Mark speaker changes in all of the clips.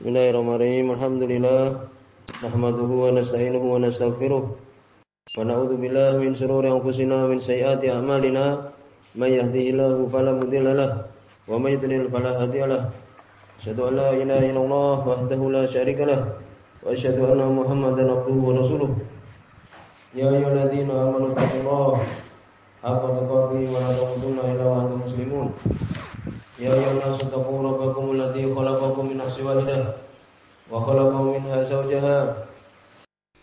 Speaker 1: Bismillahirrahmanirrahim. Alhamdulillah. Nahmaduhu wa nasta'inuhu wa nastaghfiruh. Wa na'udzu billahi min shururi anfusina wa min sayyiati a'malina. May yahdihillahu fala mudilla lahu wa may yudlil fala hadiya lahu. Asyhadu an la ilaha illallah wahdahu la syarika lahu wa asyhadu anna Muhammadan abduhu wa rasuluh. Ya ayyuhalladzina amanu taqullaha haqqa tuqatih wa la tamutunna illa wa antum muslimun. Ya ayyuhan nasu taqu rabbakum alladzi khalaqakum من نفس واحدة وخلق منها زوجها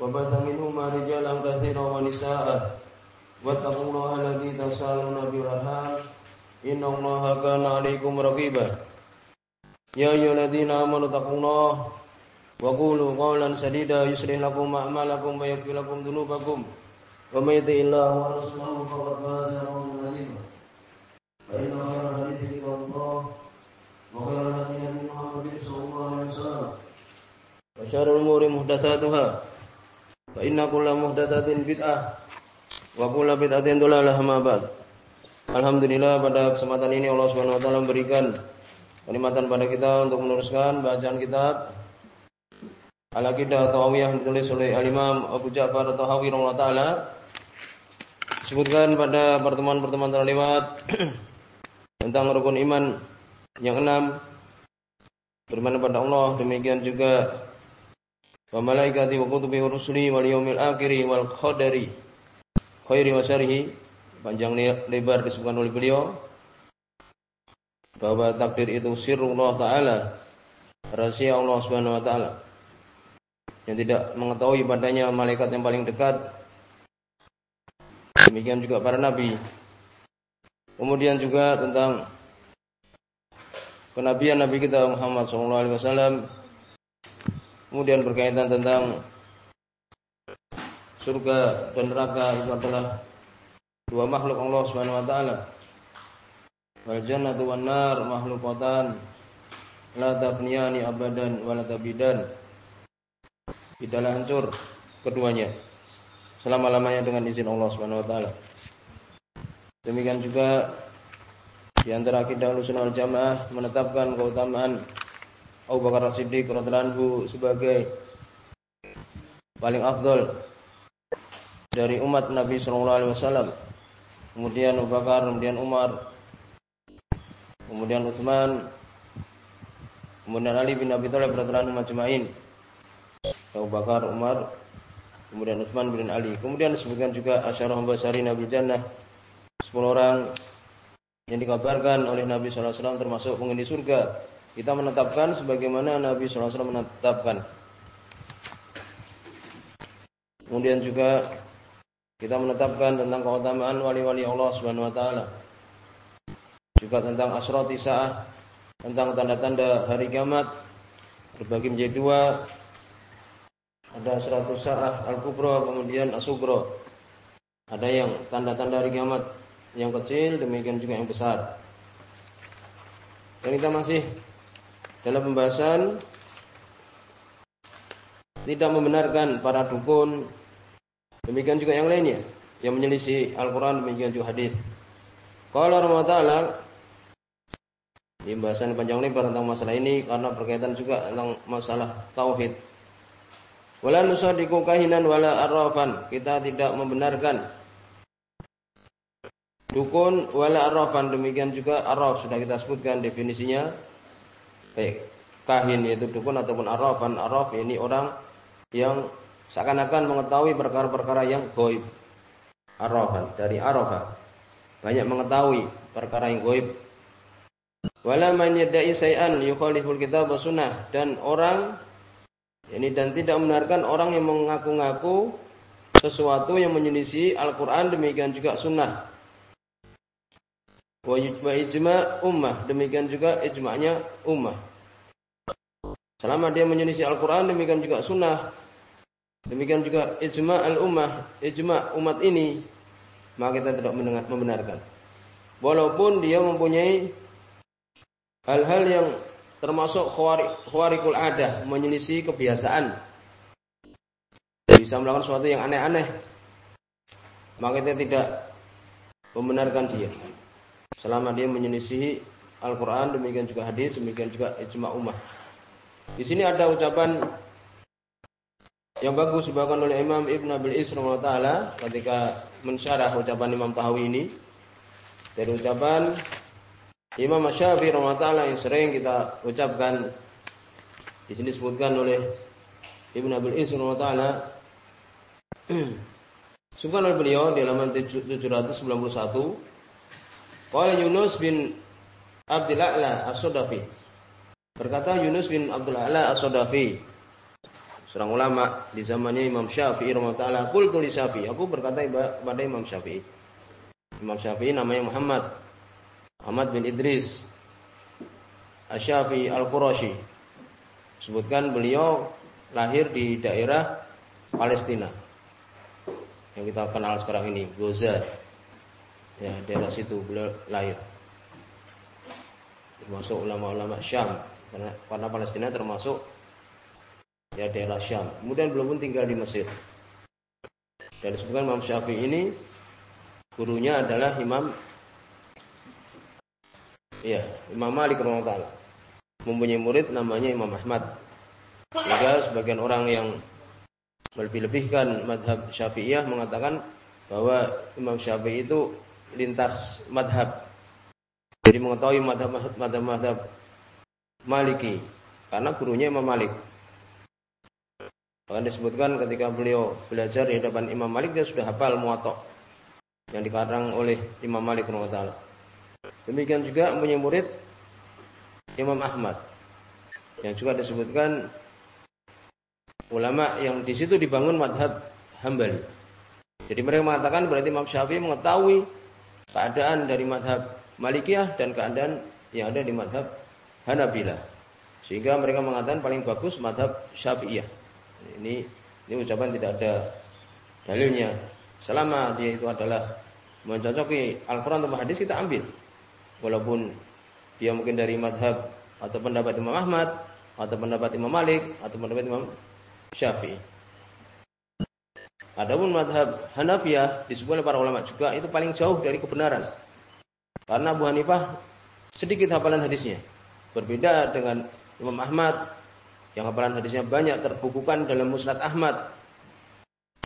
Speaker 1: وبث منهما رجالا كثيرا ونساء واتقوا الله الذي تسالون به الأرحام إن الله كان عليكم رقيبا يا أيها الذين آمنوا اتقوا الله وقولوا قولا سديدا يصلح لكم أعمالكم ويغفر لكم ذنوبكم ومن يطع الله ورسوله فقد فاز فوزا عظيما فإن خير الحديث كتاب الله وخير الهدي وشر الأمور محدثاتها فإن كل محدثة بدعة وكل بدعة ضلالة ما بعد Alhamdulillah pada kesempatan ini Allah Subhanahu wa taala memberikan kenikmatan pada kita untuk meneruskan bacaan kitab Al-Aqidah Tawawiyah yang ditulis oleh Al-Imam Abu Ja'far Tahawi rahimahullah taala. Disebutkan pada pertemuan-pertemuan terlewat tentang rukun iman yang enam beriman kepada Allah demikian juga wa malaikati wa kutubi wa rusuli wal yaumil akhir wal qadari. Khairi wa syarhi panjang lebar disebutkan oleh beliau. Bahwa takdir itu sirrullah taala. Rahasia Allah Subhanahu wa taala. Yang tidak mengetahui padanya malaikat yang paling dekat. Demikian juga para nabi. Kemudian juga tentang kenabian Nabi kita Muhammad SAW kemudian berkaitan tentang surga dan neraka itu adalah dua makhluk Allah Subhanahu wa taala. Wal jannatu wan nar makhluqatan. La tabniyani abadan wa la tabidan. Tidaklah hancur keduanya. Selama-lamanya dengan izin Allah Subhanahu wa taala. Demikian juga di antara akidah Ahlussunnah Jamaah menetapkan keutamaan Abu Bakar As-Siddiq radhiyallahu sebagai paling afdol dari umat Nabi sallallahu alaihi wasallam. Kemudian Abu Bakar, kemudian Umar, kemudian Utsman, kemudian Ali bin Abi Thalib radhiyallahu majma'in. Abu Bakar, Umar, kemudian Utsman bin Ali. Kemudian disebutkan juga asyarah Basari Nabi Jannah 10 orang yang dikabarkan oleh Nabi SAW termasuk penghuni surga. Kita menetapkan sebagaimana Nabi SAW menetapkan. Kemudian juga kita menetapkan tentang keutamaan wali-wali Allah Subhanahu wa taala. Juga tentang asrati saah, tentang tanda-tanda hari kiamat terbagi menjadi dua. Ada asratu saah al-kubra kemudian as-sugra. Ada yang tanda-tanda hari kiamat yang kecil demikian juga yang besar. Dan kita masih dalam pembahasan tidak membenarkan para dukun demikian juga yang lainnya yang menyelisih Al-Qur'an demikian juga hadis. Qala Taala di pembahasan panjang lebar tentang masalah ini karena berkaitan juga tentang masalah tauhid. Wala nusaddiqu kahinan wala arrafan. Kita tidak membenarkan Dukun wala arrafan demikian juga arraf sudah kita sebutkan definisinya. Baik, kahin yaitu dukun ataupun arrafan. Arraf ini orang yang seakan-akan mengetahui perkara-perkara yang goib. Arrafan dari arafah. Banyak mengetahui perkara yang goib. Wala man yukhaliful kitab sunnah dan orang ini dan tidak membenarkan orang yang mengaku-ngaku sesuatu yang menyelisih Al-Qur'an demikian juga sunnah wa ijma ummah. Demikian juga ijma'nya ummah. Selama dia menyelisih Al-Qur'an demikian juga sunnah. Demikian juga ijma' al-ummah ijma' umat ini maka kita tidak membenarkan. Walaupun dia mempunyai hal-hal yang termasuk khawarikul adah menyelisih kebiasaan. Bisa melakukan sesuatu yang aneh-aneh maka kita tidak membenarkan dia selama dia menyelisihi Al-Quran demikian juga hadis demikian juga ijma ummah. Di sini ada ucapan yang bagus dibawakan oleh Imam Ibn Abil Isra taala ketika mensyarah ucapan Imam Tahawi ini. Dari ucapan Imam Syafi'i taala yang sering kita ucapkan. Di sini disebutkan oleh Ibn Abil Isra taala. Sungkan oleh beliau di halaman 791 Qala Yunus bin Abdul A'la As-Sodafi Berkata Yunus bin Abdul A'la As-Sodafi seorang ulama di zamannya Imam Syafi'i rahimahullah qultu li Syafi'i. Aku berkata kepada Imam Syafi'i. Imam Syafi'i namanya Muhammad. Muhammad bin Idris Asy-Syafi'i Al-Qurashi. Sebutkan beliau lahir di daerah Palestina. Yang kita kenal sekarang ini Gaza ya daerah situ beliau lahir termasuk ulama-ulama Syam karena, karena Palestina termasuk ya daerah Syam. Kemudian belum pun tinggal di Mesir. Dan disebutkan Imam Syafi'i ini gurunya adalah Imam ya Imam Malik rahimahullah. Mempunyai murid namanya Imam Ahmad. Sehingga sebagian orang yang melebih-lebihkan madhab Syafi'iyah mengatakan bahwa Imam Syafi'i itu lintas madhab. Jadi mengetahui madhab-madhab Maliki karena gurunya Imam Malik. Bahkan disebutkan ketika beliau belajar di hadapan Imam Malik dia sudah hafal muwatta yang dikarang oleh Imam Malik taala. Demikian juga punya murid Imam Ahmad yang juga disebutkan ulama yang di situ dibangun madhab Hambali. Jadi mereka mengatakan berarti Imam Syafi'i mengetahui keadaan dari madhab Malikiyah dan keadaan yang ada di madhab Hanabilah. Sehingga mereka mengatakan paling bagus madhab Syafi'iyah. Ini ini ucapan tidak ada dalilnya. Selama dia itu adalah mencocoki Al-Quran atau hadis kita ambil. Walaupun dia mungkin dari madhab atau pendapat Imam Ahmad atau pendapat Imam Malik atau pendapat Imam Syafi'i. Adapun madhab Hanafiyah disebut oleh para ulama juga itu paling jauh dari kebenaran. Karena Abu Hanifah sedikit hafalan hadisnya. Berbeda dengan Imam Ahmad yang hafalan hadisnya banyak terbukukan dalam Musnad Ahmad.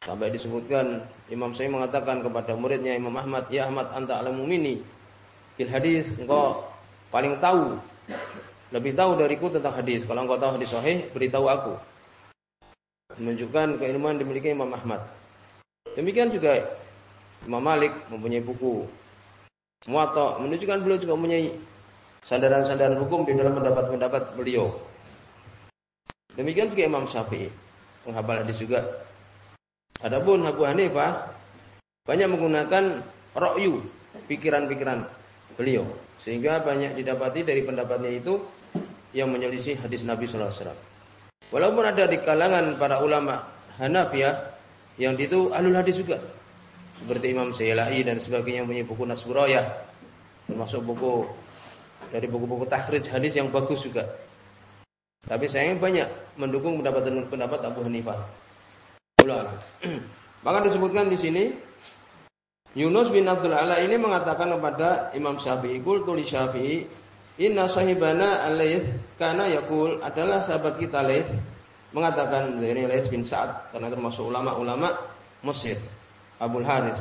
Speaker 1: Sampai disebutkan Imam Syafi'i mengatakan kepada muridnya Imam Ahmad, "Ya Ahmad, anta alamu minni fil hadis, engkau paling tahu lebih tahu dariku tentang hadis. Kalau engkau tahu hadis sahih, beritahu aku." Menunjukkan keilmuan dimiliki Imam Ahmad. Demikian juga Imam Malik mempunyai buku Muwatta menunjukkan beliau juga mempunyai sandaran-sandaran hukum di dalam pendapat-pendapat beliau. Demikian juga Imam Syafi'i menghafal hadis juga. Adapun Abu Hanifah banyak menggunakan rokyu, pikiran-pikiran beliau, sehingga banyak didapati dari pendapatnya itu yang menyelisih hadis Nabi Sallallahu Alaihi Wasallam. Walaupun ada di kalangan para ulama Hanafiyah yang itu alul hadis juga, seperti Imam Sayyalahi dan sebagainya punya buku Nasburayah, termasuk buku dari buku-buku takhrij hadis yang bagus juga. Tapi sayangnya banyak mendukung pendapat pendapat Abu Hanifah. Maka disebutkan di sini Yunus bin Abdul Ala ini mengatakan kepada Imam Syafi'i, "Qul tuli Syafi'i, inna sahibana Al-Laits kana yaqul adalah sahabat kita Laits mengatakan dari Laits bin Sa'ad karena termasuk ulama-ulama Mesir, Abdul Haris.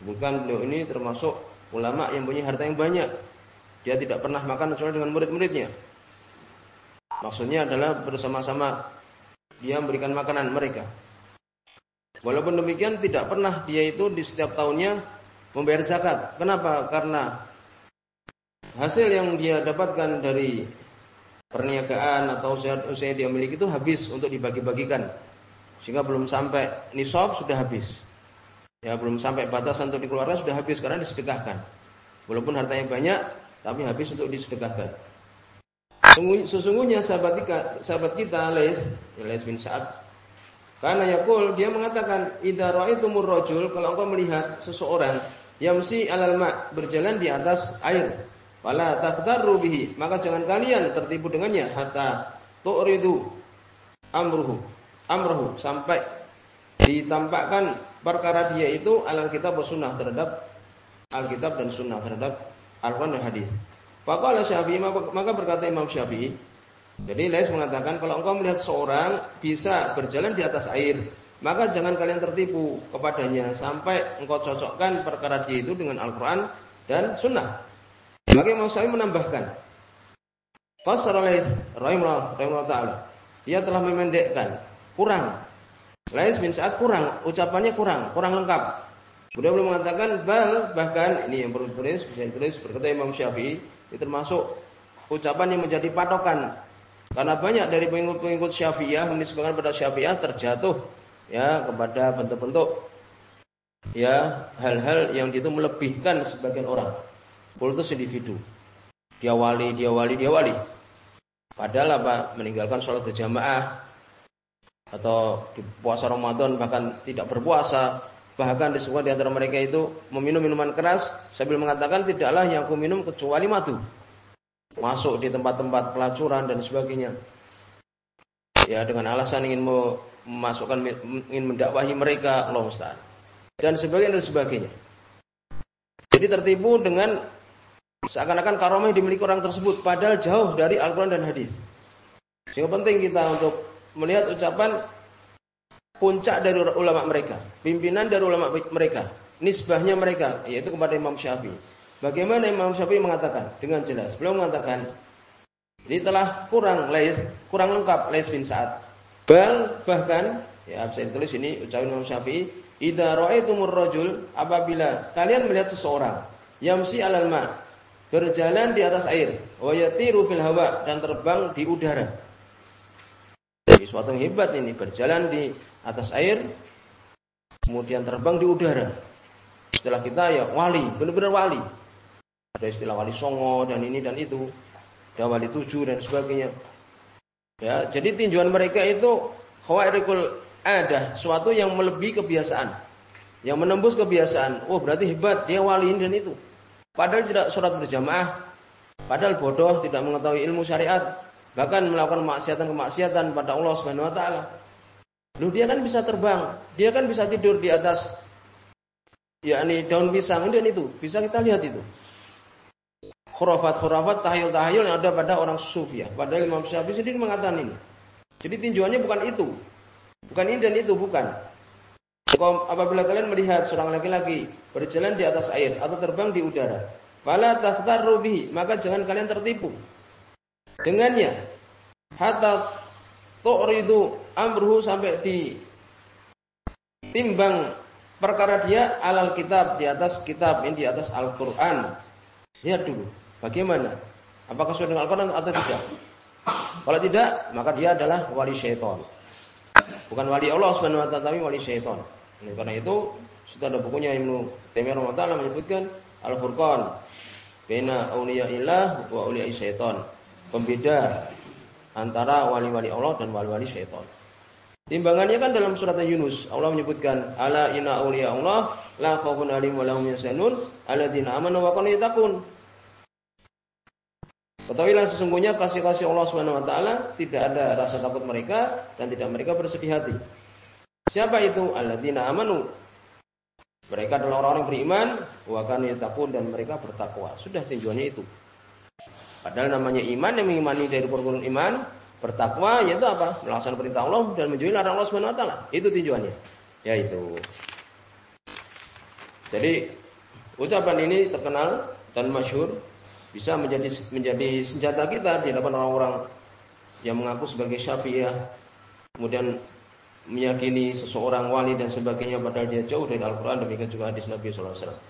Speaker 1: Sebutkan beliau ini termasuk ulama yang punya harta yang banyak. Dia tidak pernah makan kecuali dengan murid-muridnya. Maksudnya adalah bersama-sama dia memberikan makanan mereka. Walaupun demikian tidak pernah dia itu di setiap tahunnya membayar zakat. Kenapa? Karena hasil yang dia dapatkan dari perniagaan atau usaha dia miliki itu habis untuk dibagi-bagikan. Sehingga belum sampai nisab sudah habis. Ya belum sampai batasan untuk dikeluarkan sudah habis karena disedekahkan. Walaupun hartanya banyak tapi habis untuk disedekahkan. Sesungguhnya sahabat kita, sahabat kita Lais, ya Lais bin Sa'ad, karena Yakul dia mengatakan, "Idza ra'aitumur rajul," kalau engkau melihat seseorang yamsi alal ma' berjalan di atas air, wala takhtarru bihi, maka jangan kalian tertipu dengannya hatta tu'ridu amruhu, amruhu sampai ditampakkan perkara dia itu kitab sunnah terhadap Alkitab dan sunnah terhadap Al-Quran dan hadis. Faqala Syafi'i maka berkata Imam Syafi'i, Jadi Lais mengatakan kalau engkau melihat seorang bisa berjalan di atas air, maka jangan kalian tertipu kepadanya sampai engkau cocokkan perkara dia itu dengan Al-Quran dan Sunnah. Maka Imam Syafi'i menambahkan, Qasar Lais rahimahullah ta'ala. Ia telah memendekkan, kurang. Lais bin Sa'ad kurang, ucapannya kurang, kurang lengkap. Beliau belum mengatakan bal bahkan ini yang perlu ditulis bisa ditulis berkata Imam Syafi'i itu termasuk ucapan yang menjadi patokan karena banyak dari pengikut-pengikut Syafi'iyah menisbahkan pada Syafi'iyah terjatuh ya kepada bentuk-bentuk ya hal-hal yang itu melebihkan sebagian orang. Kultus individu. Dia wali, dia wali, dia wali. Padahal apa? Meninggalkan sholat berjamaah atau di puasa Ramadan bahkan tidak berpuasa, bahkan semua di antara mereka itu meminum minuman keras sambil mengatakan tidaklah yang aku minum kecuali madu. Masuk di tempat-tempat pelacuran dan sebagainya. Ya dengan alasan ingin memasukkan ingin mendakwahi mereka Allah Ustaz. Dan sebagainya dan sebagainya. Jadi tertipu dengan seakan-akan karomah yang dimiliki orang tersebut padahal jauh dari Al-Qur'an dan hadis. Sehingga penting kita untuk melihat ucapan puncak dari ulama mereka, pimpinan dari ulama mereka, nisbahnya mereka yaitu kepada Imam Syafi'i. Bagaimana Imam Syafi'i mengatakan dengan jelas? Beliau mengatakan ini telah kurang lais, kurang lengkap lais bin Sa'ad. Bal bahkan ya saya tulis ini ucapan Imam Syafi'i, "Idza ra'aitumur rajul apabila kalian melihat seseorang yamsi alal ma berjalan di atas air, wa yatiru fil hawa dan terbang di udara." Jadi suatu yang hebat ini berjalan di atas air kemudian terbang di udara. Setelah kita ya wali, benar-benar wali. Ada istilah wali songo dan ini dan itu. Ada wali tujuh dan sebagainya. Ya, jadi tinjauan mereka itu khawairikul ada suatu yang melebihi kebiasaan. Yang menembus kebiasaan. Oh, berarti hebat dia wali ini dan itu. Padahal tidak surat berjamaah. Padahal bodoh, tidak mengetahui ilmu syariat. Bahkan melakukan maksiatan-kemaksiatan pada Allah Subhanahu wa taala. Lu dia kan bisa terbang, dia kan bisa tidur di atas yakni daun pisang dan itu, bisa kita lihat itu khurafat-khurafat, tahayul-tahayul yang ada pada orang sufi ya. Padahal Imam Syafi'i sendiri mengatakan ini. Jadi tinjauannya bukan itu. Bukan ini dan itu, bukan. Apabila kalian melihat seorang laki-laki berjalan di atas air atau terbang di udara, fala takhtaru bihi, maka jangan kalian tertipu dengannya. Hatta tu'ridu amruhu sampai di timbang perkara dia alal kitab di atas kitab ini di atas Al-Qur'an. Lihat dulu. Bagaimana? Apakah sesuai dengan Al-Quran atau tidak? Kalau tidak, maka dia adalah wali syaitan. Bukan wali Allah Subhanahu wa taala, tapi wali syaitan. Oleh karena itu, sudah ada bukunya Ibnu Taimiyah rahimahullah menyebutkan Al-Furqan baina auliyaillah wa auliyai syaitan. Pembeda antara wali-wali Allah dan wali-wali syaitan. Timbangannya kan dalam surat Yunus. Allah menyebutkan ala inna auliya Allah la khaufun alaihim wa lahum yahzanun alladzina amanu wa kanu yattaqun. Ketahuilah sesungguhnya kasih-kasih Allah taala tidak ada rasa takut mereka dan tidak mereka bersedih hati. Siapa itu? Alladzina amanu. Mereka adalah orang-orang beriman, wa kanu yattaqun dan mereka bertakwa. Sudah tinjauannya itu. Padahal namanya iman yang mengimani dari rukun iman, bertakwa yaitu apa? Melaksanakan perintah Allah dan menjauhi larangan Allah Subhanahu wa taala. Itu tinjauannya. Yaitu. Jadi ucapan ini terkenal dan masyhur bisa menjadi menjadi senjata kita di hadapan orang-orang yang mengaku sebagai syafi'iyah kemudian meyakini seseorang wali dan sebagainya padahal dia jauh dari Al-Qur'an demikian juga hadis Nabi sallallahu alaihi wasallam.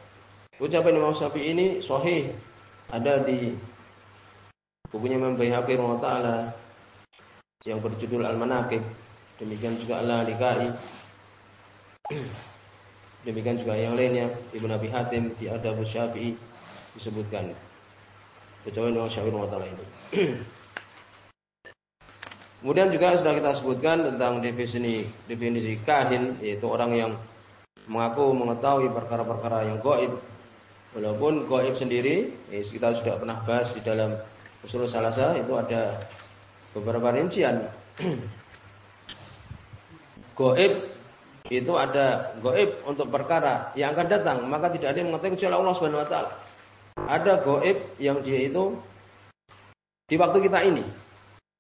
Speaker 1: Ucapan Imam Syafi'i ini sahih ada di bukunya Imam Baihaqi taala yang berjudul Al-Manaqib. Demikian juga Al-Likai. Demikian juga yang lainnya Ibnu Abi Hatim di Adab Syafi'i disebutkan kecuali Imam Syafi'i taala ini. Kemudian juga sudah kita sebutkan tentang definisi definisi kahin yaitu orang yang mengaku mengetahui perkara-perkara yang gaib. Walaupun gaib sendiri eh, kita sudah pernah bahas di dalam usul salasa itu ada beberapa rincian. gaib itu ada gaib untuk perkara yang akan datang, maka tidak ada yang mengetahui kecuali Allah Subhanahu wa taala. Ada goib yang dia itu di waktu kita ini.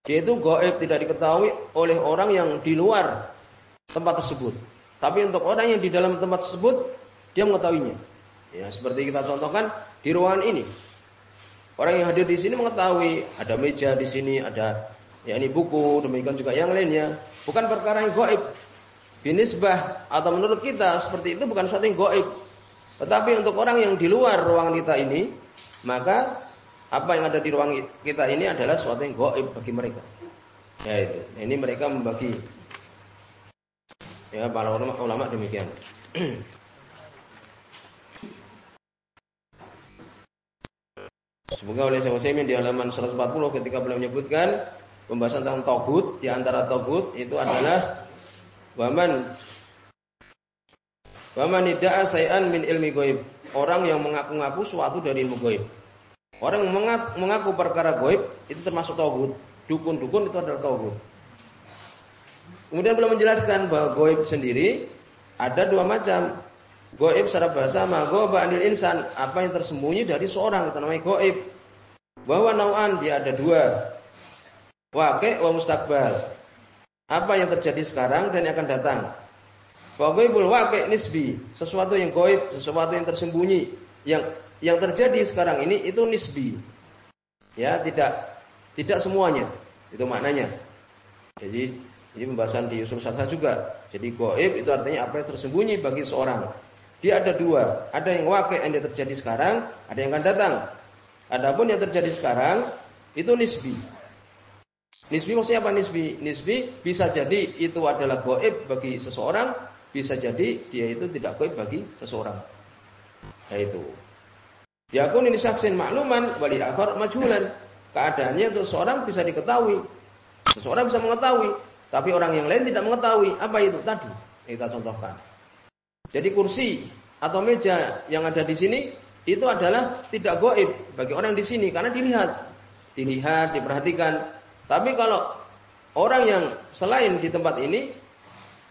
Speaker 1: Yaitu goib tidak diketahui oleh orang yang di luar tempat tersebut. Tapi untuk orang yang di dalam tempat tersebut, dia mengetahuinya. Ya, seperti kita contohkan di ruangan ini. Orang yang hadir di sini mengetahui ada meja di sini, ada ya ini buku, demikian juga yang lainnya. Bukan perkara yang goib. Binisbah atau menurut kita seperti itu bukan sesuatu yang goib. Tetapi untuk orang yang di luar ruangan kita ini, maka apa yang ada di ruang kita ini adalah sesuatu yang goib bagi mereka. Ya itu. Ini mereka membagi. Ya para ulama, ulama demikian. Semoga oleh Syekh Utsaimin di halaman 140 ketika beliau menyebutkan pembahasan tentang togut di antara togut itu adalah waman waman idda'a say'an min ilmi goib. Orang yang mengaku-ngaku suatu dari ilmu goib. Orang mengaku perkara goib itu termasuk togut. Dukun-dukun itu adalah togut. Kemudian belum menjelaskan bahwa goib sendiri ada dua macam. Goib secara bahasa magoba anil insan, apa yang tersembunyi dari seorang itu namanya goib. Bahwa nau'an dia ada dua. Wakil wa mustakbal. Apa yang terjadi sekarang dan yang akan datang. Wa goibul wakil nisbi, sesuatu yang goib, sesuatu yang tersembunyi, yang yang terjadi sekarang ini itu nisbi. Ya, tidak tidak semuanya. Itu maknanya. Jadi ini pembahasan di usul sasa juga. Jadi goib itu artinya apa yang tersembunyi bagi seorang. Dia ada dua, ada yang wakil yang terjadi sekarang, ada yang akan datang. Adapun yang terjadi sekarang itu nisbi. Nisbi maksudnya apa nisbi? Nisbi bisa jadi itu adalah goib bagi seseorang, bisa jadi dia itu tidak goib bagi seseorang. Nah itu. Yakun ini saksin makluman wali akhir majhulan. Keadaannya untuk seorang bisa diketahui. Seseorang bisa mengetahui, tapi orang yang lain tidak mengetahui. Apa itu tadi? Kita contohkan. Jadi kursi atau meja yang ada di sini itu adalah tidak goib bagi orang di sini karena dilihat, dilihat, diperhatikan. Tapi kalau orang yang selain di tempat ini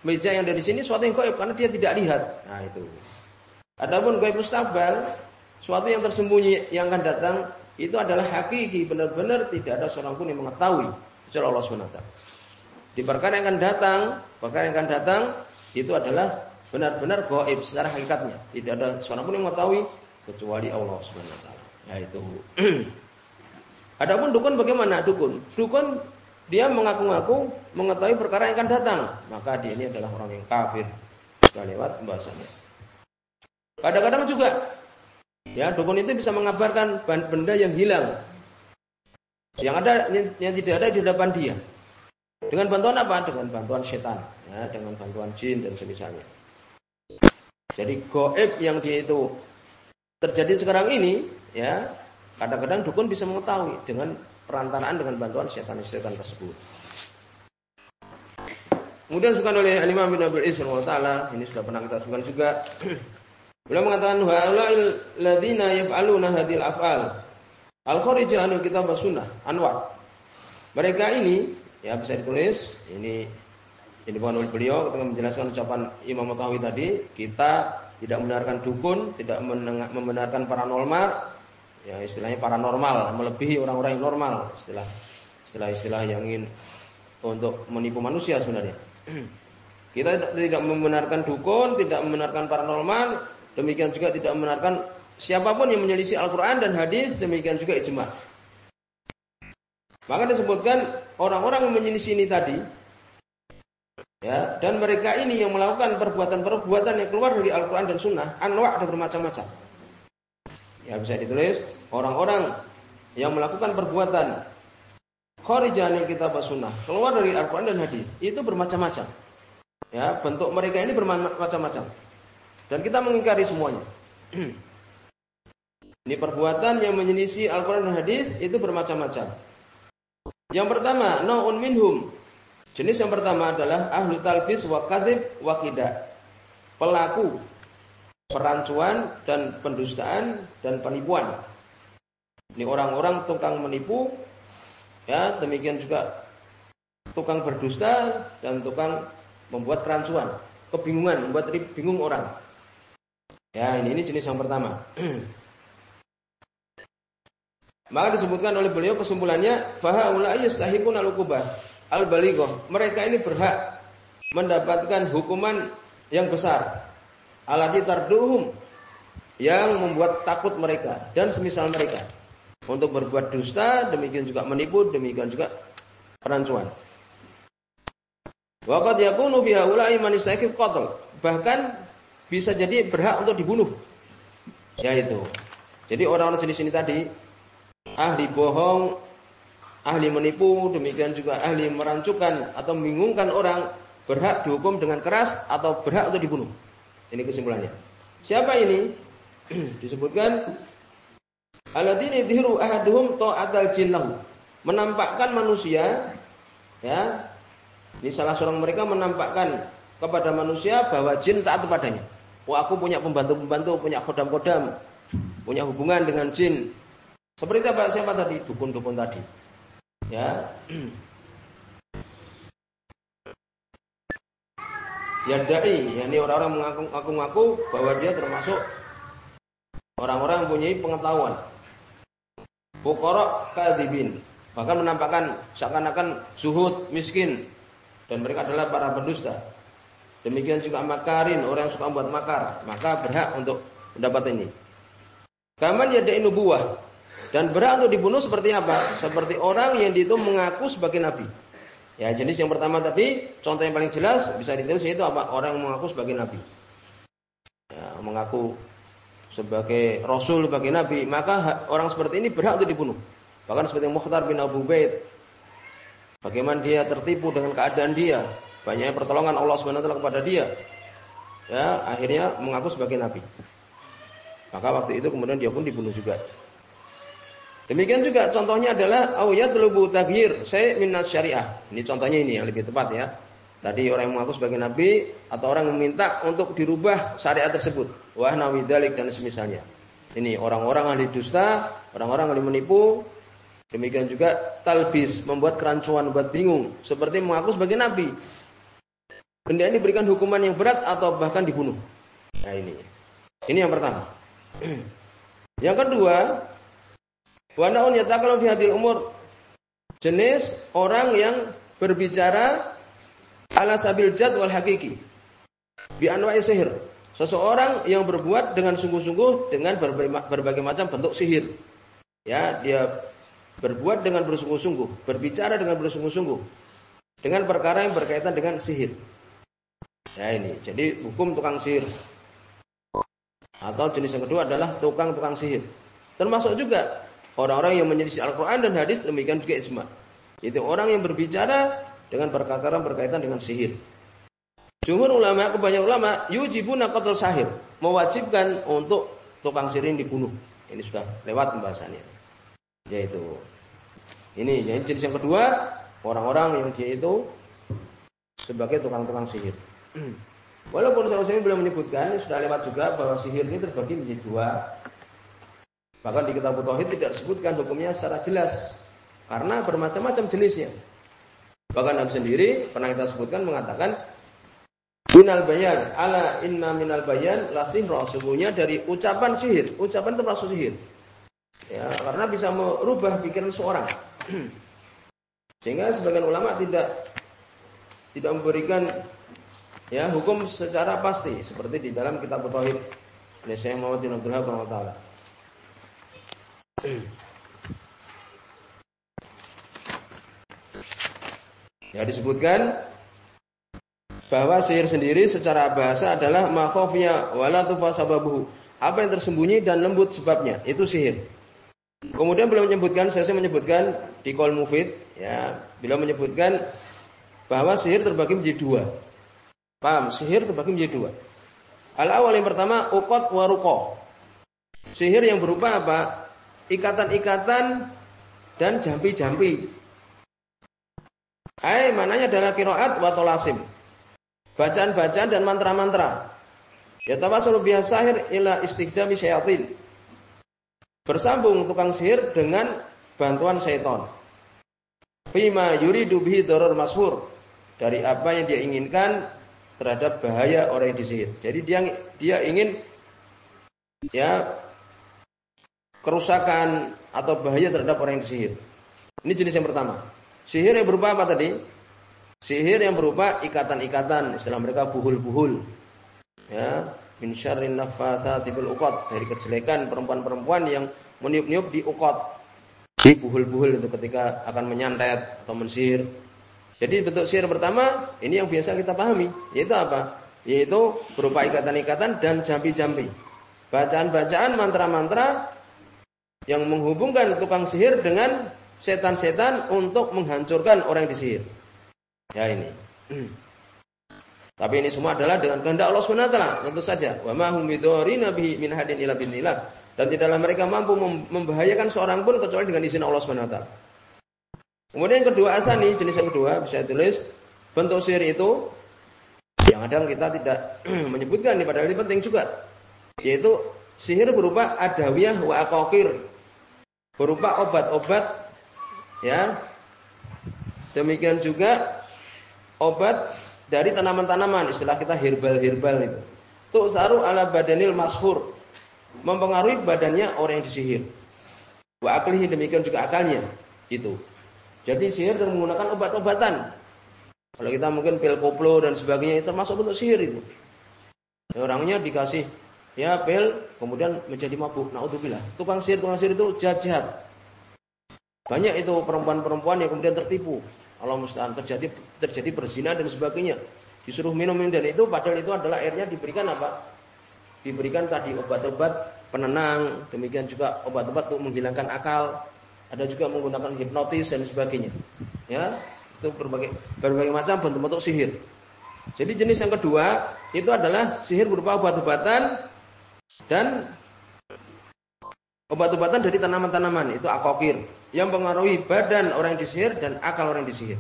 Speaker 1: meja yang ada di sini suatu yang goib karena dia tidak lihat. Nah itu. Adapun goib mustabal, suatu yang tersembunyi yang akan datang itu adalah hakiki benar-benar tidak ada seorang pun yang mengetahui kecuali Allah SWT. Di perkara yang akan datang, perkara yang akan datang itu adalah benar-benar gaib secara hakikatnya. Tidak ada seorang pun yang mengetahui kecuali Allah wa taala. Yaitu Adapun dukun bagaimana dukun? Dukun dia mengaku-ngaku mengetahui perkara yang akan datang, maka dia ini adalah orang yang kafir. Sudah lewat pembahasannya. Kadang-kadang juga ya dukun itu bisa mengabarkan benda yang hilang. Yang ada yang tidak ada di depan dia. Dengan bantuan apa? Dengan bantuan setan, ya, dengan bantuan jin dan semisalnya. Jadi goib yang dia itu terjadi sekarang ini, ya kadang-kadang dukun bisa mengetahui dengan perantaraan dengan bantuan setan-setan tersebut. Kemudian sukan oleh Imam bin Abdul Izz taala, ini sudah pernah kita sebutkan juga. Beliau mengatakan haula'il ladzina yaf'aluna hadil af'al. Al-kharij anu kitab sunnah anwar. Mereka ini ya bisa ditulis ini ini bukan oleh beliau ketika menjelaskan ucapan Imam Mutawi tadi, kita tidak membenarkan dukun, tidak membenarkan paranormal, ya istilahnya paranormal, melebihi orang-orang yang normal, istilah istilah-istilah yang ingin untuk menipu manusia sebenarnya. Kita tidak membenarkan dukun, tidak membenarkan paranormal, demikian juga tidak membenarkan siapa pun yang menyelisih Al-Quran dan hadis, demikian juga ijma. Maka disebutkan orang-orang yang menyelisih ini tadi, Ya, dan mereka ini yang melakukan perbuatan-perbuatan yang keluar dari Al-Quran dan Sunnah, anwa ada bermacam-macam. Ya bisa ditulis orang-orang yang melakukan perbuatan kharijan yang kita sunnah keluar dari Al-Quran dan hadis itu bermacam-macam. Ya, bentuk mereka ini bermacam-macam. Dan kita mengingkari semuanya. ini perbuatan yang menyelisih Al-Quran dan hadis itu bermacam-macam. Yang pertama, naun minhum Jenis yang pertama adalah ahlu talbis wa kadzib wa khida. Pelaku perancuan dan pendustaan dan penipuan. Ini orang-orang tukang menipu ya, demikian juga tukang berdusta dan tukang membuat kerancuan, kebingungan, membuat bingung orang. Ya, ini ini jenis yang pertama. Maka disebutkan oleh beliau kesimpulannya fahaula yastahiqun al-uqubah al-balighah. Mereka ini berhak mendapatkan hukuman yang besar. Alati tarduhum yang membuat takut mereka dan semisal mereka untuk berbuat dusta, demikian juga menipu, demikian juga perancuan. Waqad yakunu fi haula'i man qatl. Bahkan bisa jadi berhak untuk dibunuh. Yaitu. Jadi orang-orang jenis ini tadi ahli bohong, ahli menipu, demikian juga ahli merancukan atau membingungkan orang berhak dihukum dengan keras atau berhak untuk dibunuh. Ini kesimpulannya. Siapa ini? Disebutkan alladzina yadhhiru ahaduhum ta'atal jinnah. Menampakkan manusia ya. Ini salah seorang mereka menampakkan kepada manusia bahwa jin taat kepadanya. Wah, aku punya pembantu-pembantu, punya kodam-kodam, punya hubungan dengan jin. Seperti apa siapa tadi? Dukun-dukun tadi. Ya. Ya dai, yakni orang-orang mengaku-ngaku bahwa dia termasuk orang-orang yang punya pengetahuan. Bukorok kadibin, bahkan menampakkan seakan-akan zuhud, miskin, dan mereka adalah para pendusta. Demikian juga makarin, orang yang suka membuat makar, maka berhak untuk mendapat ini. Kaman yada'i nubuwah dan berhak untuk dibunuh seperti apa? Seperti orang yang itu mengaku sebagai nabi. Ya, jenis yang pertama tadi, contoh yang paling jelas bisa ditulis yaitu apa? Orang yang mengaku sebagai nabi. Ya, mengaku sebagai rasul, sebagai nabi, maka orang seperti ini berhak untuk dibunuh. Bahkan seperti Mukhtar bin Abu Baid. Bagaimana dia tertipu dengan keadaan dia, banyaknya pertolongan Allah SWT kepada dia. Ya, akhirnya mengaku sebagai nabi. Maka waktu itu kemudian dia pun dibunuh juga. Demikian juga contohnya adalah awiyat lubu taghyir saya minat syariah. Ini contohnya ini yang lebih tepat ya. Tadi orang yang mengaku sebagai nabi atau orang yang meminta untuk dirubah syariat tersebut. Wah nawi dalik dan semisalnya. Ini orang-orang ahli dusta, orang-orang ahli menipu, Demikian juga talbis, membuat kerancuan, membuat bingung. Seperti mengaku sebagai nabi. Benda ini diberikan hukuman yang berat atau bahkan dibunuh. Nah ini. Ini yang pertama. yang kedua, wanaun yatakalam fi hadil umur. Jenis orang yang berbicara ala sabil jad wal hakiki. Bi anwa'i sihir. Seseorang yang berbuat dengan sungguh-sungguh dengan berbagai macam bentuk sihir. Ya, dia berbuat dengan bersungguh-sungguh, berbicara dengan bersungguh-sungguh dengan perkara yang berkaitan dengan sihir. Ya ini, jadi hukum tukang sihir. Atau jenis yang kedua adalah tukang-tukang sihir. Termasuk juga orang-orang yang menyelisih Al-Quran dan hadis demikian juga ijma. Itu orang yang berbicara dengan perkara berkaitan dengan sihir. Jumhur ulama, kebanyakan ulama, yujibuna qatl sahir. Mewajibkan untuk tukang sihir ini dibunuh. Ini sudah lewat pembahasannya. Yaitu. Ini, jadi jenis yang kedua, orang-orang yang dia itu sebagai tukang-tukang sihir. Walaupun saya ini belum menyebutkan, sudah lewat juga bahwa sihir ini terbagi menjadi dua. Bahkan di kitab Tauhid tidak disebutkan hukumnya secara jelas karena bermacam-macam jenisnya. Bahkan Nabi sendiri pernah kita sebutkan mengatakan minal bayan ala inna minal bayan lasih sihra dari ucapan sihir. Ucapan termasuk sihir. Ya, karena bisa merubah pikiran seorang. Sehingga sebagian ulama tidak tidak memberikan ya hukum secara pasti seperti di dalam kitab tauhid oleh Syekh Muhammad bin Abdul taala. Ya disebutkan bahwa sihir sendiri secara bahasa adalah makhofnya wala sababuhu. Apa yang tersembunyi dan lembut sebabnya, itu sihir. Kemudian beliau menyebutkan, saya menyebutkan di Qol Mufid, ya, beliau menyebutkan bahwa sihir terbagi menjadi dua. Paham? Sihir terbagi menjadi dua. Al awal yang pertama ukot waruko. Sihir yang berupa apa? Ikatan-ikatan dan jampi-jampi. Hai, mananya adalah kiroat wa tolasim. Bacaan-bacaan dan mantra-mantra. Ya tawasul biasa sahir ila istighdami syayatin. Bersambung tukang sihir dengan bantuan syaitan. Bima yuridu bihi doror masfur. Dari apa yang dia inginkan terhadap bahaya orang yang disihir. Jadi dia dia ingin ya kerusakan atau bahaya terhadap orang yang disihir. Ini jenis yang pertama. Sihir yang berupa apa tadi? Sihir yang berupa ikatan-ikatan, istilah mereka buhul-buhul. Ya, min syarrin nafasati fil uqad, dari kejelekan perempuan-perempuan yang meniup-niup di uqad. Di buhul-buhul itu ketika akan menyantet atau mensihir. Jadi bentuk sihir pertama ini yang biasa kita pahami, yaitu apa? Yaitu berupa ikatan-ikatan dan jampi-jampi. Bacaan-bacaan mantra-mantra yang menghubungkan tukang sihir dengan setan-setan untuk menghancurkan orang yang disihir. Ya ini. Tapi ini semua adalah dengan kehendak Allah SWT. Tentu saja. Wa ma hum nabi min hadin ila binillah. Dan tidaklah mereka mampu membahayakan seorang pun kecuali dengan izin Allah SWT. Kemudian yang kedua asani, jenis yang kedua bisa tulis bentuk sihir itu yang kadang kita tidak menyebutkan ini padahal ini penting juga. Yaitu sihir berupa adawiyah wa akokir. Berupa obat-obat ya. Demikian juga obat dari tanaman-tanaman, istilah kita herbal-herbal itu. saru ala badanil mashur. Mempengaruhi badannya orang yang disihir. Wa aklihi demikian juga akalnya. Itu. Jadi sihir dengan menggunakan obat-obatan. Kalau kita mungkin pil koplo dan sebagainya itu termasuk bentuk sihir itu. Ya, orangnya dikasih ya pil kemudian menjadi mabuk. Nauzubillah. Tukang sihir, tukang sihir itu jahat. Banyak itu perempuan-perempuan yang kemudian tertipu. Allah musta'an terjadi terjadi berzina dan sebagainya. Disuruh minum dan itu padahal itu adalah airnya diberikan apa? Diberikan tadi obat-obat penenang, demikian juga obat-obat untuk menghilangkan akal, ada juga menggunakan hipnotis dan sebagainya. Ya, itu berbagai berbagai macam bentuk-bentuk sihir. Jadi jenis yang kedua itu adalah sihir berupa obat-obatan dan obat-obatan dari tanaman-tanaman itu akokir yang mengaruhi badan orang yang disihir dan akal orang yang disihir.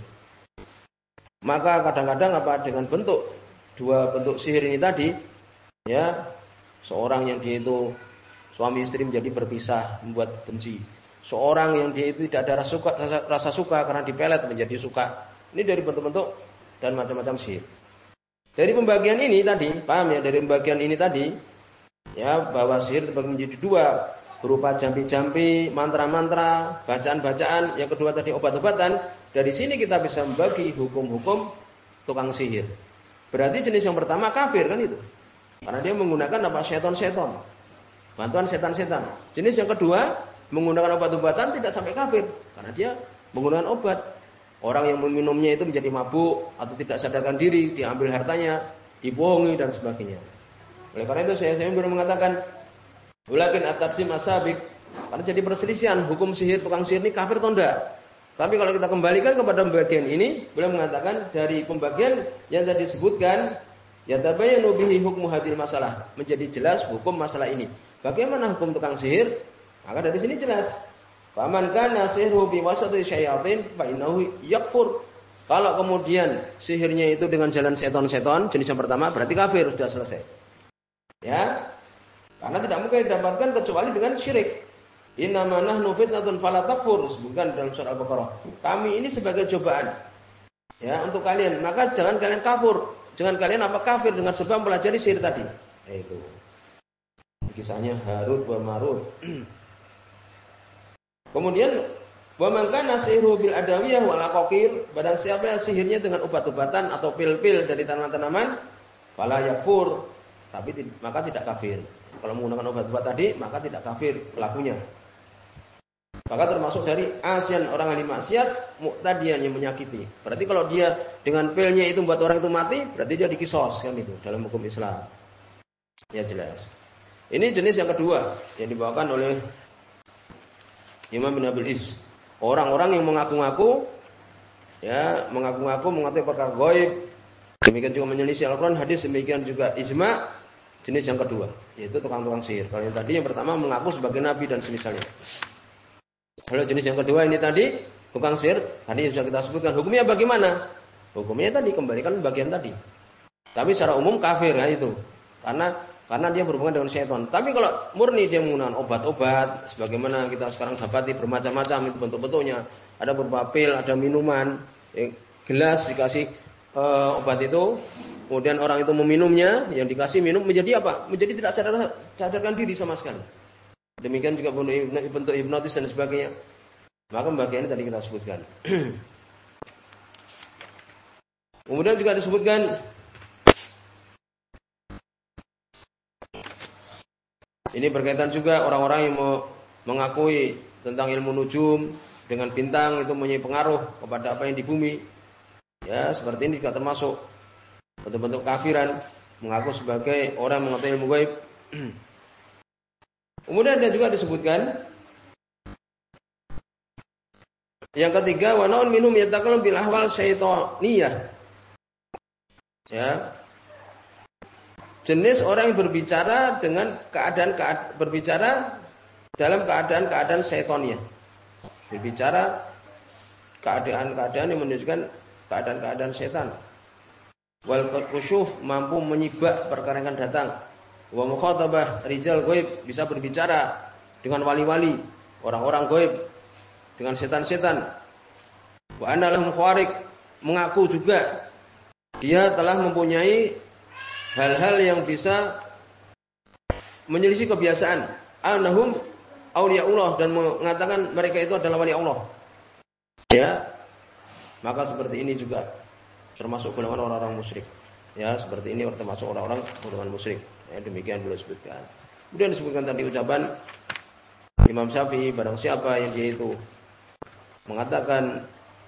Speaker 1: Maka kadang-kadang apa dengan bentuk dua bentuk sihir ini tadi ya seorang yang dia itu suami istri menjadi berpisah membuat benci Seorang yang dia itu tidak ada rasa suka, rasa, rasa suka karena dipelet menjadi suka. Ini dari bentuk-bentuk dan macam-macam sihir. Dari pembagian ini tadi, paham ya? Dari pembagian ini tadi, ya bahwa sihir terbagi menjadi dua, berupa jampi-jampi, mantra-mantra, bacaan-bacaan. Yang kedua tadi obat-obatan. Dari sini kita bisa membagi hukum-hukum tukang sihir. Berarti jenis yang pertama kafir kan itu. Karena dia menggunakan apa? Seton-seton. Bantuan setan-setan. Jenis yang kedua menggunakan obat-obatan tidak sampai kafir karena dia menggunakan obat. Orang yang meminumnya itu menjadi mabuk atau tidak sadarkan diri, diambil hartanya, dibohongi dan sebagainya. Oleh karena itu saya saya baru mengatakan ulakin atarsim asabik karena jadi perselisihan hukum sihir tukang sihir ini kafir atau enggak. Tapi kalau kita kembalikan kepada pembagian ini, beliau mengatakan dari pembagian yang tadi disebutkan ya tabayyanu bihi hukmu hadil masalah, menjadi jelas hukum masalah ini. Bagaimana hukum tukang sihir? Maka dari sini jelas. Faman kana sihru bi wasati syayatin fa innahu yakfur. Kalau kemudian sihirnya itu dengan jalan seton-seton, jenis yang pertama berarti kafir sudah selesai. Ya. Karena tidak mungkin didapatkan kecuali dengan syirik. Inna nahnu fitnatun fala takfur. Sebutkan dalam surah Al-Baqarah. Kami ini sebagai cobaan. Ya, untuk kalian. Maka jangan kalian kafur. Jangan kalian apa kafir dengan sebab mempelajari sihir tadi. Itu. Kisahnya Harut wa Marut. Kemudian wa man kana bil adawiyah wal aqaqir, barang siapa yang sihirnya dengan obat-obatan atau pil-pil dari tanaman-tanaman, fala yakfur, tapi maka tidak kafir. Kalau menggunakan obat-obat tadi, maka tidak kafir pelakunya. Maka termasuk dari asian orang ahli maksiat, muktadian yang menyakiti. Berarti kalau dia dengan pilnya itu membuat orang itu mati, berarti dia dikisos kan itu dalam hukum Islam. Ya jelas. Ini jenis yang kedua yang dibawakan oleh Imam bin Abil Is. Orang-orang yang mengaku-ngaku ya, mengaku-ngaku mengatakan perkara gaib. Demikian juga menyelisih Al-Qur'an, hadis, demikian juga ijma jenis yang kedua, yaitu tukang-tukang sihir. Kalau yang tadi yang pertama mengaku sebagai nabi dan semisalnya. Kalau jenis yang kedua ini tadi tukang sihir, tadi sudah kita sebutkan hukumnya bagaimana? Hukumnya tadi kembalikan bagian tadi. Tapi secara umum kafir ya itu. Karena karena dia berhubungan dengan setan. Tapi kalau murni dia menggunakan obat-obat, sebagaimana kita sekarang dapati bermacam-macam itu bentuk-bentuknya. Ada beberapa pil, ada minuman, eh, gelas dikasih uh, obat itu, kemudian orang itu meminumnya, yang dikasih minum menjadi apa? Menjadi tidak sadar sadarkan diri sama sekali. Demikian juga bentuk hipnotis dan sebagainya. Maka pembagian ini tadi kita sebutkan. Kemudian juga disebutkan ini berkaitan juga orang-orang yang mengakui tentang ilmu nujum dengan bintang itu mempunyai pengaruh kepada apa yang di bumi. Ya, seperti ini juga termasuk bentuk-bentuk kafiran mengaku sebagai orang mengetahui ilmu gaib. Kemudian ada juga disebutkan yang ketiga, wa naun minhum yatakalam bil ahwal syaitoniyah. Ya. Jenis orang yang berbicara dengan keadaan, keadaan berbicara dalam keadaan-keadaan syaitoniyah. Berbicara keadaan-keadaan yang menunjukkan keadaan-keadaan setan. Wal kusyuh mampu menyibak perkara yang akan datang. Wa mukhatabah rijal goib bisa berbicara dengan wali-wali, orang-orang goib dengan setan-setan. Wa analah mengaku juga dia telah mempunyai hal-hal yang bisa menyelisih kebiasaan. Anahum auliya Allah dan mengatakan mereka itu adalah wali Allah. Ya. Maka seperti ini juga termasuk golongan orang-orang musyrik. Ya, seperti ini termasuk orang-orang golongan musyrik. Ya, demikian beliau sebutkan. Kemudian disebutkan tadi ucapan Imam Syafi'i barang siapa yang dia itu mengatakan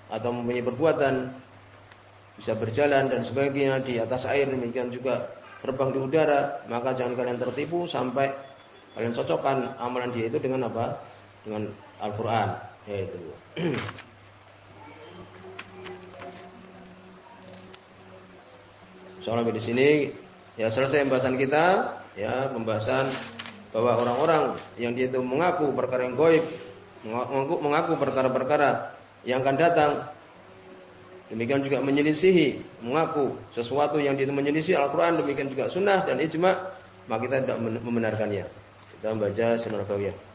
Speaker 1: atau mempunyai perbuatan bisa berjalan dan sebagainya di atas air demikian juga terbang di udara maka jangan kalian tertipu sampai kalian cocokkan amalan dia itu dengan apa? Dengan Al-Quran. Yaitu Soalnya di sini. Ya selesai pembahasan kita. Ya pembahasan bahwa orang-orang yang dia itu mengaku perkara yang goib mengaku, mengaku perkara-perkara yang akan datang. Demikian juga menyelisihi, mengaku sesuatu yang dia menyelisih Al-Quran, demikian juga sunnah dan ijma, maka kita tidak membenarkannya. Kita membaca sunnah